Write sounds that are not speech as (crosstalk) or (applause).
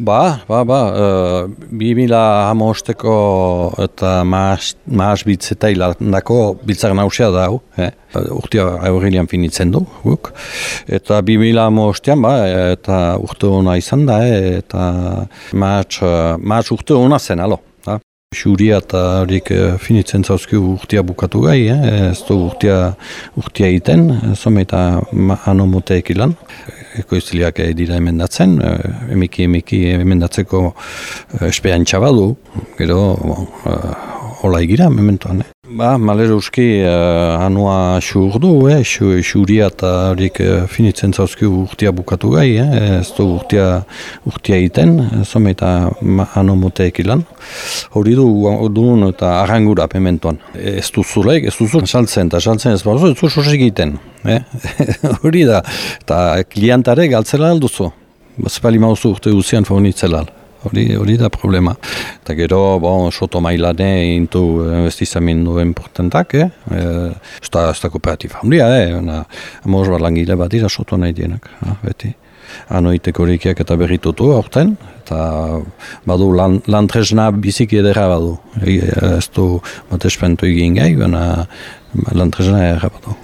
Ba, ba, ba, uh, bi mila eta maas bitz eta hilandako biltzak nausia da, eh? urtia aurrilian finitzen du, guk. Eta bi mila ba, eta urte hona izan da, eh? eta maas, maas urte hona zen, alo. Xuria eta horik finitzen zauzki urtia bukatu gai, eh? ez du urtia, urtia iten, zome eta anomoteek ilan ekoiziliak dira emendatzen, emiki emiki emendatzeko espeantxa badu, gero hola egira mementoan. Eh. Ba, malero uski uh, anua xur du, eh, xuria eta horik uh, finitzen zauzki urtia bukatu gai, eh, ez du urtia, urtia iten, zome eta anu moteek ilan. Hori du, duen eta arrangura mementoan. Ez du zurek, ez du zurek, saltzen eta saltzen ez baduzu, ez du sosik. Eh? (laughs) Hori da, eta klientare galtzela alduzu. Bazpali mauzu urte guzian faunitzela hori hori da problema. Eta gero, bon, soto mailane intu investizamendu importantak, eh? Ez da, ez da kooperatiba. Handia, eh? Una, amor bat langile bat dira soto nahi dienak, ah, beti. Anoiteko horikiak eta berritutu aurten, eta badu lan, lan tresna biziki edera badu. Ez du bat espentu egin gai, baina lan tresna edera badu.